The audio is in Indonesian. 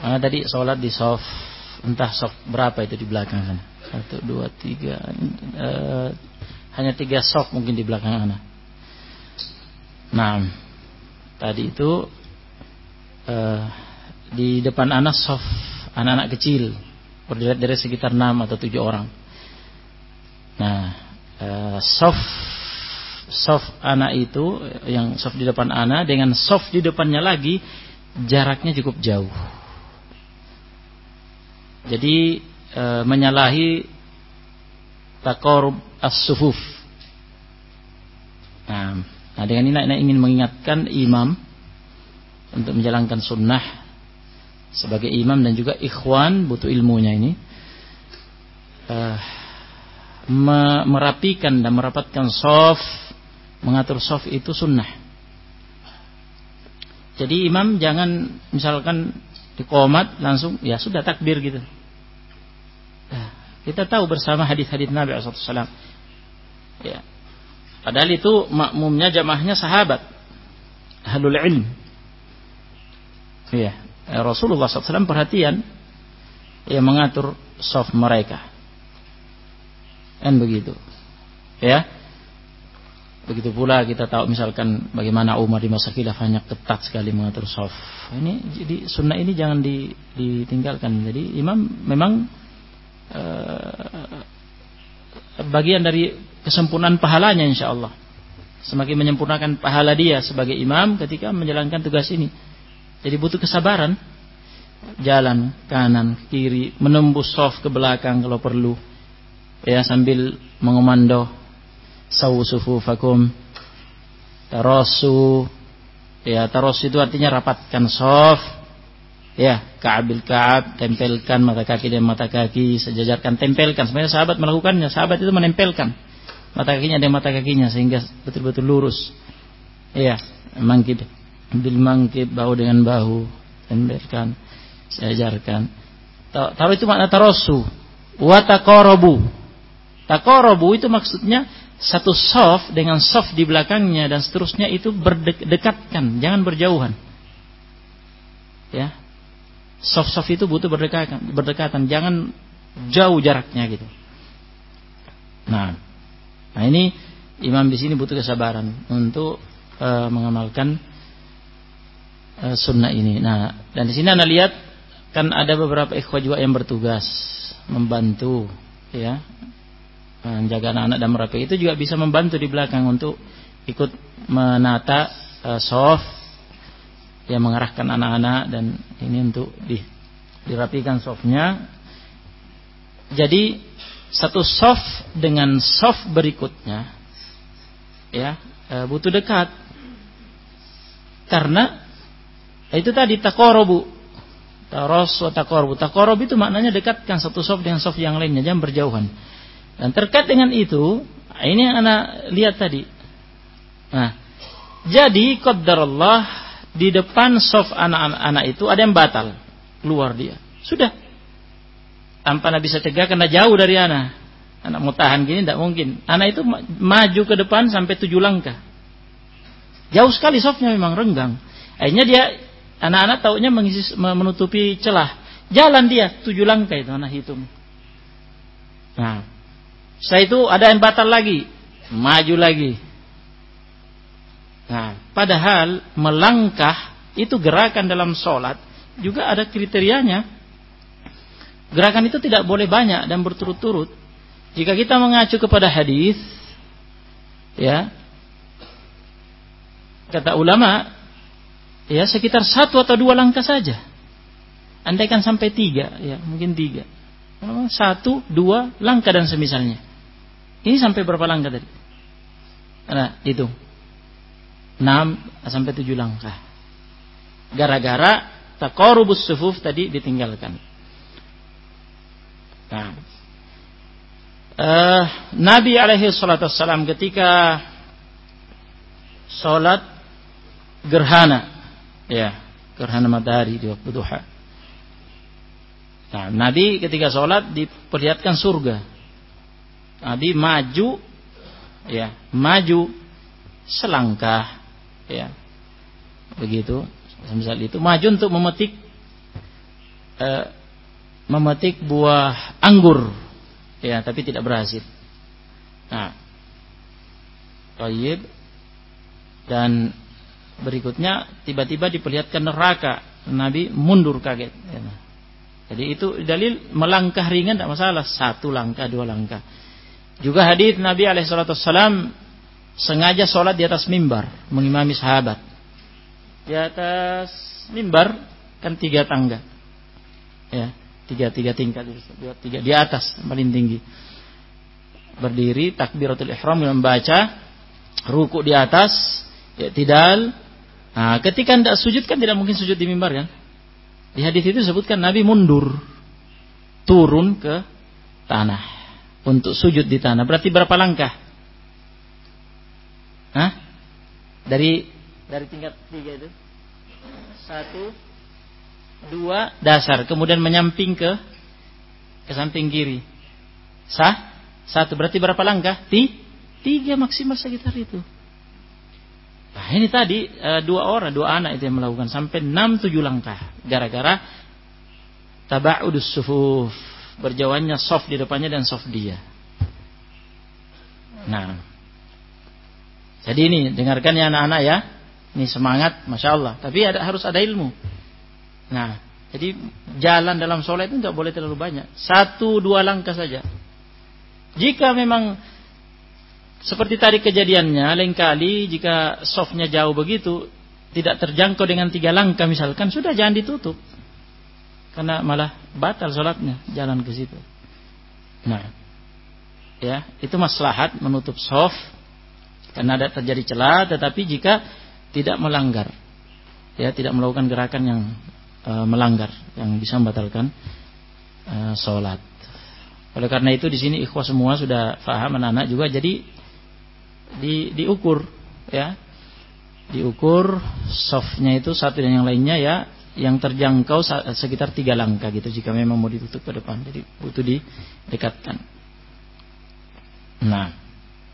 Ah, tadi sholat di soft entah soft berapa itu di belakang sana. Satu, dua, tiga. Uh, hanya tiga soft mungkin di belakang sana. Nah, tadi itu uh, di depan anak soft anak-anak kecil berdiri dari sekitar enam atau tujuh orang. Nah, uh, soft soft anak itu yang soft di depan anak dengan soft di depannya lagi jaraknya cukup jauh. Jadi e, menyalahi takorub as-sufuf. Nah, nah dengan ini saya ingin mengingatkan imam untuk menjalankan sunnah sebagai imam dan juga ikhwan butuh ilmunya ini e, merapikan dan merapatkan soft mengatur soft itu sunnah. Jadi imam jangan misalkan komat langsung ya sudah takbir gitu. Nah, kita tahu bersama hadis-hadis Nabi SAW. Ya. Padahal itu makmumnya jamaahnya sahabat. Ahlul ilm. Ya. Rasulullah SAW perhatian. Ya mengatur soft mereka. Kan begitu. Ya. Begitu pula kita tahu misalkan bagaimana Umar di masa khilafahnya ketat sekali mengatur soft. Ini jadi sunnah ini jangan ditinggalkan. Jadi imam memang uh, bagian dari kesempurnaan pahalanya insya Allah. Semakin menyempurnakan pahala dia sebagai imam ketika menjalankan tugas ini. Jadi butuh kesabaran. Jalan kanan, kiri, menembus soft ke belakang kalau perlu. Ya sambil mengomando sawu sufufakum. Tarasu ya tarasu itu artinya rapatkan soft ya ka'abil ka'ab tempelkan mata kaki dan mata kaki sejajarkan tempelkan. Sebenarnya sahabat melakukannya sahabat itu menempelkan mata kakinya dan mata kakinya sehingga betul-betul lurus. Ya mangkib bil mangkib bahu dengan bahu tempelkan sejajarkan. Taruh itu makna tarasu wa taqarabu itu maksudnya satu soft dengan soft di belakangnya dan seterusnya itu berdekatkan, jangan berjauhan. Ya. Soft-soft itu butuh berdekatan, berdekatan, jangan jauh jaraknya gitu. Nah, nah ini imam di sini butuh kesabaran untuk uh, mengamalkan uh, sunnah ini. Nah, dan di sini anda lihat kan ada beberapa ikhwah juga yang bertugas membantu ya menjaga anak-anak dan merapi itu juga bisa membantu di belakang untuk ikut menata uh, soft yang mengarahkan anak-anak dan ini untuk di, dirapikan softnya. Jadi satu soft dengan soft berikutnya ya uh, butuh dekat. Karena itu tadi takorobu. Taros takorobu. Takorobu itu maknanya dekatkan satu soft dengan soft yang lainnya jangan berjauhan dan terkait dengan itu, ini yang anak lihat tadi. Nah, jadi Allah di depan soft anak-anak itu ada yang batal, keluar dia. Sudah. Tanpa anak bisa cegah karena jauh dari anak. Anak mau tahan gini tidak mungkin. Anak itu maju ke depan sampai tujuh langkah. Jauh sekali softnya memang renggang. Akhirnya dia anak-anak taunya mengisi, menutupi celah. Jalan dia tujuh langkah itu anak hitung. Nah, setelah itu ada yang batal lagi, maju lagi. Nah, padahal melangkah itu gerakan dalam sholat juga ada kriterianya. Gerakan itu tidak boleh banyak dan berturut-turut. Jika kita mengacu kepada hadis, ya, kata ulama, ya sekitar satu atau dua langkah saja. Andaikan sampai tiga, ya mungkin tiga. Satu, dua langkah dan semisalnya. Ini sampai berapa langkah tadi? Nah, itu. 6 sampai 7 langkah. Gara-gara taqarubus sufuf tadi ditinggalkan. Nah, uh, Nabi alaihi salatu wassalam ketika sholat gerhana, ya, gerhana matahari di waktu duha. Nah, Nabi ketika sholat diperlihatkan surga. Nabi maju ya, maju selangkah ya. Begitu. Misal itu maju untuk memetik uh, memetik buah anggur, ya, tapi tidak berhasil. Nah, Tayyib dan berikutnya tiba-tiba diperlihatkan neraka. Nabi mundur kaget. Ya. Jadi itu dalil melangkah ringan tidak masalah. Satu langkah, dua langkah. Juga hadis Nabi Alaihissalam sengaja sholat di atas mimbar mengimami sahabat. Di atas mimbar kan tiga tangga, ya tiga tiga tingkat dua tiga di atas paling tinggi. Berdiri takbiratul ihram membaca ruku di atas ya tidal. Nah, ketika tidak sujud kan tidak mungkin sujud di mimbar kan? Di hadis itu disebutkan Nabi mundur turun ke tanah untuk sujud di tanah. Berarti berapa langkah? Hah? Dari dari tingkat tiga itu? Satu dua dasar. Kemudian menyamping ke ke samping kiri. Sah? Satu. Berarti berapa langkah? Ti, tiga maksimal sekitar itu. Nah ini tadi e, dua orang dua anak itu yang melakukan. Sampai enam tujuh langkah. Gara-gara taba'udus sufuf berjauhannya soft di depannya dan soft dia nah jadi ini dengarkan ya anak-anak ya. Ini semangat, masya Allah. Tapi ada, harus ada ilmu. Nah, jadi jalan dalam sholat itu nggak boleh terlalu banyak. Satu dua langkah saja. Jika memang seperti tadi kejadiannya, lain kali jika softnya jauh begitu, tidak terjangkau dengan tiga langkah misalkan, sudah jangan ditutup. Karena malah batal sholatnya, jalan ke situ. Nah, ya itu maslahat menutup soft karena ada terjadi celah tetapi jika tidak melanggar ya tidak melakukan gerakan yang e, melanggar yang bisa membatalkan e, sholat oleh karena itu di sini ikhwah semua sudah faham anak-anak juga jadi di, diukur ya diukur softnya itu satu dan yang lainnya ya yang terjangkau sekitar tiga langkah gitu jika memang mau ditutup ke depan. Jadi butuh didekatkan. Nah